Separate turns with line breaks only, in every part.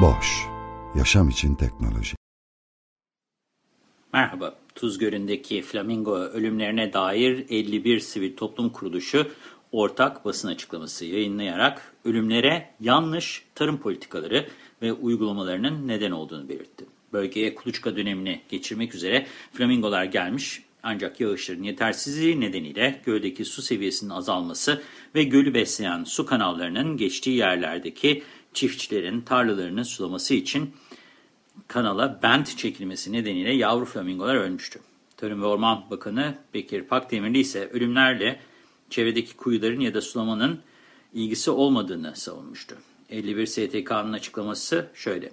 Boş, yaşam için teknoloji.
Merhaba, Tuzgölü'ndeki flamingo ölümlerine dair 51 sivil toplum kuruluşu ortak basın açıklaması yayınlayarak ölümlere yanlış tarım politikaları ve uygulamalarının neden olduğunu belirtti. Bölgeye kuluçka dönemini geçirmek üzere flamingolar gelmiş ancak yağışların yetersizliği nedeniyle göldeki su seviyesinin azalması ve gölü besleyen su kanallarının geçtiği yerlerdeki çiftçilerin tarlalarını sulaması için kanala bent çekilmesi nedeniyle yavru flamingolar ölmüştü. Tarım ve Orman Bakanı Bekir Pakdemirli ise ölümlerle çevredeki kuyuların ya da sulamanın ilgisi olmadığını savunmuştu. 51 STK'nın açıklaması şöyle.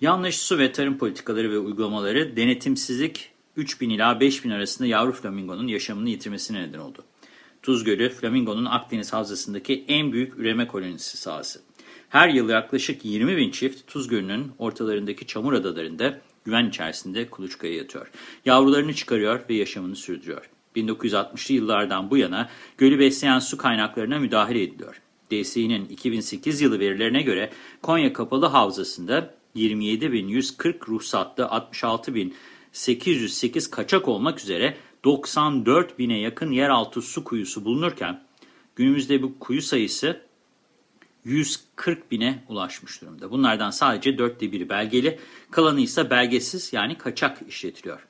Yanlış su ve tarım politikaları ve uygulamaları denetimsizlik 3000 ila 5000 arasında yavru flamingonun yaşamını yitirmesine neden oldu. Tuz Gölü, flamingonun Akdeniz Havzası'ndaki en büyük üreme kolonisi sahası. Her yıl yaklaşık 20 bin çift Tuz Gölü'nün ortalarındaki çamur adalarında güven içerisinde kuluçkaya yatıyor. Yavrularını çıkarıyor ve yaşamını sürdürüyor. 1960'lı yıllardan bu yana gölü besleyen su kaynaklarına müdahale ediliyor. DSİ'nin 2008 yılı verilerine göre Konya Kapalı Havzası'nda 27.140 ruhsatlı 66.808 kaçak olmak üzere 94 bine yakın yeraltı su kuyusu bulunurken günümüzde bu kuyu sayısı 140 bine ulaşmış durumda. Bunlardan sadece dörtte biri belgeli, kalanı ise belgesiz yani kaçak işletiliyor.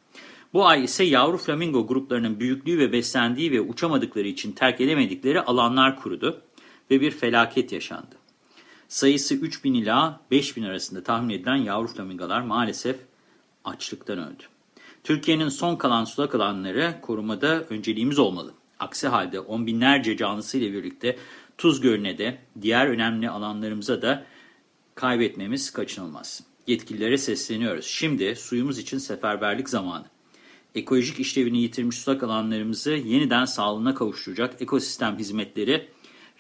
Bu ay ise yavru flamingo gruplarının büyüklüğü ve beslendiği ve uçamadıkları için terk edemedikleri alanlar kurudu ve bir felaket yaşandı. Sayısı 3000 ila 5000 arasında tahmin edilen yavru flamingolar maalesef açlıktan öldü. Türkiye'nin son kalan sulak alanları korumada önceliğimiz olmalı. Aksi halde on binlerce canlısıyla birlikte Tuz Gölü'ne de diğer önemli alanlarımıza da kaybetmemiz kaçınılmaz. Yetkililere sesleniyoruz. Şimdi suyumuz için seferberlik zamanı. Ekolojik işlevini yitirmiş sulak alanlarımızı yeniden sağlığına kavuşturacak ekosistem hizmetleri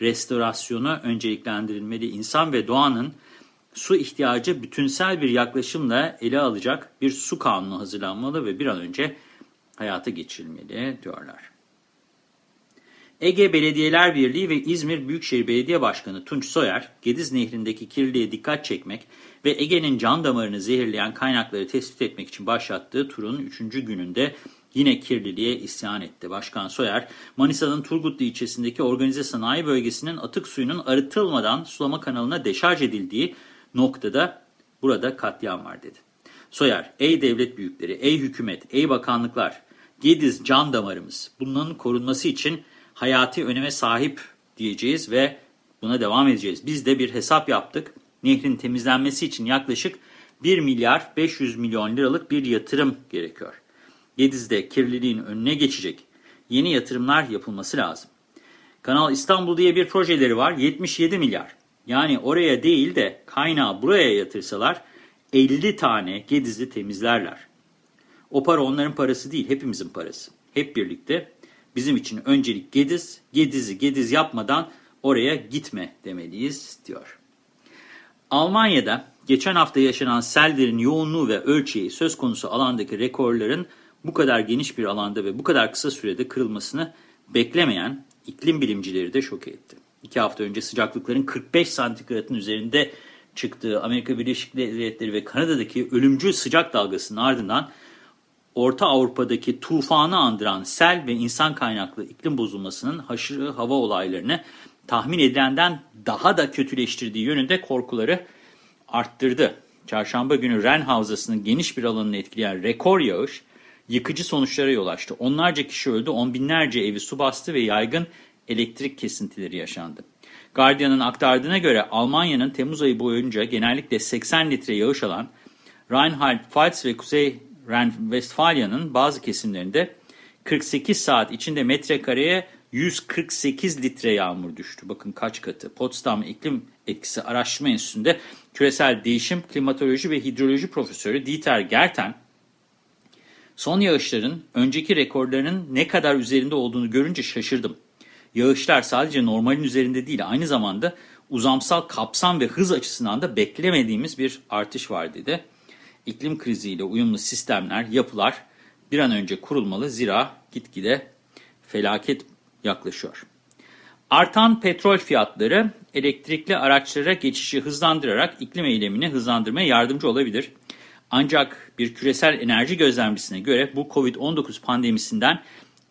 restorasyonu önceliklendirilmeli. İnsan ve doğanın su ihtiyacı bütünsel bir yaklaşımla ele alacak bir su kanunu hazırlanmalı ve bir an önce hayata geçirilmeli diyorlar. Ege Belediyeler Birliği ve İzmir Büyükşehir Belediye Başkanı Tunç Soyer, Gediz Nehri'ndeki kirliliğe dikkat çekmek ve Ege'nin can damarını zehirleyen kaynakları tespit etmek için başlattığı turun 3. gününde yine kirliliğe isyan etti. Başkan Soyer, Manisa'nın Turgutlu ilçesindeki organize sanayi bölgesinin atık suyunun arıtılmadan sulama kanalına deşarj edildiği noktada burada katliam var dedi. Soyer, ey devlet büyükleri, ey hükümet, ey bakanlıklar, Gediz can damarımız. Bunların korunması için hayati öneme sahip diyeceğiz ve buna devam edeceğiz. Biz de bir hesap yaptık. Nehrin temizlenmesi için yaklaşık 1 milyar 500 milyon liralık bir yatırım gerekiyor. Gediz'de kirliliğin önüne geçecek yeni yatırımlar yapılması lazım. Kanal İstanbul diye bir projeleri var 77 milyar. Yani oraya değil de kaynağı buraya yatırsalar 50 tane Gediz'i temizlerler. O para onların parası değil hepimizin parası. Hep birlikte Bizim için öncelik Gediz, Gediz'i Gediz yapmadan oraya gitme demeliyiz diyor. Almanya'da geçen hafta yaşanan sellerin yoğunluğu ve ölçeği söz konusu alandaki rekorların bu kadar geniş bir alanda ve bu kadar kısa sürede kırılmasını beklemeyen iklim bilimcileri de şok etti. İki hafta önce sıcaklıkların 45 santigratın üzerinde çıktığı Amerika Birleşik Devletleri ve Kanada'daki ölümcül sıcak dalgasının ardından Orta Avrupa'daki tufanı andıran sel ve insan kaynaklı iklim bozulmasının haşırı hava olaylarını tahmin edilenden daha da kötüleştirdiği yönünde korkuları arttırdı. Çarşamba günü Ren Havzası'nın geniş bir alanını etkileyen rekor yağış yıkıcı sonuçlara yol açtı. Onlarca kişi öldü, on binlerce evi su bastı ve yaygın elektrik kesintileri yaşandı. Guardian'ın aktardığına göre Almanya'nın Temmuz ayı boyunca genellikle 80 litre yağış alan Rheinland-Pfalz ve Kuzey Ren-Westfalya'nın bazı kesimlerinde 48 saat içinde metrekareye 148 litre yağmur düştü. Bakın kaç katı. Potsdam İklim Etkisi Araştırma Enstitüsü'nde küresel değişim, klimatoloji ve hidroloji profesörü Dieter Gerten, son yağışların önceki rekorlarının ne kadar üzerinde olduğunu görünce şaşırdım. Yağışlar sadece normalin üzerinde değil, aynı zamanda uzamsal kapsam ve hız açısından da beklemediğimiz bir artış var dedi. İklim kriziyle uyumlu sistemler, yapılar bir an önce kurulmalı zira gitgide felaket yaklaşıyor. Artan petrol fiyatları elektrikli araçlara geçişi hızlandırarak iklim eylemini hızlandırmaya yardımcı olabilir. Ancak bir küresel enerji gözlemcisine göre bu Covid-19 pandemisinden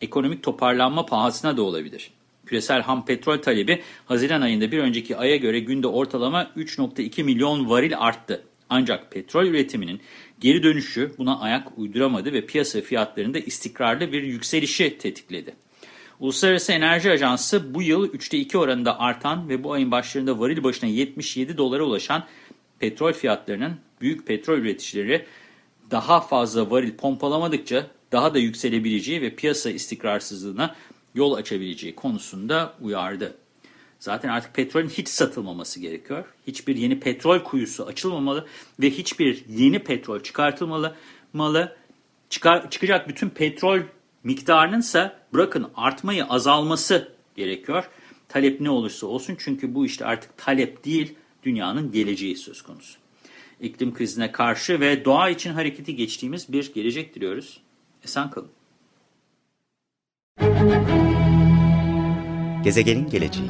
ekonomik toparlanma pahasına da olabilir. Küresel ham petrol talebi Haziran ayında bir önceki aya göre günde ortalama 3.2 milyon varil arttı. Ancak petrol üretiminin geri dönüşü buna ayak uyduramadı ve piyasa fiyatlarında istikrarlı bir yükselişi tetikledi. Uluslararası Enerji Ajansı bu yıl 3'te 2 oranında artan ve bu ayın başlarında varil başına 77 dolara ulaşan petrol fiyatlarının büyük petrol üreticileri daha fazla varil pompalamadıkça daha da yükselebileceği ve piyasa istikrarsızlığına yol açabileceği konusunda uyardı. Zaten artık petrolün hiç satılmaması gerekiyor. Hiçbir yeni petrol kuyusu açılmamalı ve hiçbir yeni petrol çıkartılmalı. Malı. Çıkar, çıkacak bütün petrol miktarının ise bırakın artmayı azalması gerekiyor. Talep ne olursa olsun çünkü bu işte artık talep değil dünyanın geleceği söz konusu. İklim krizine karşı ve doğa için hareketi geçtiğimiz bir gelecek diliyoruz. Esen kalın.
Gezegenin geleceği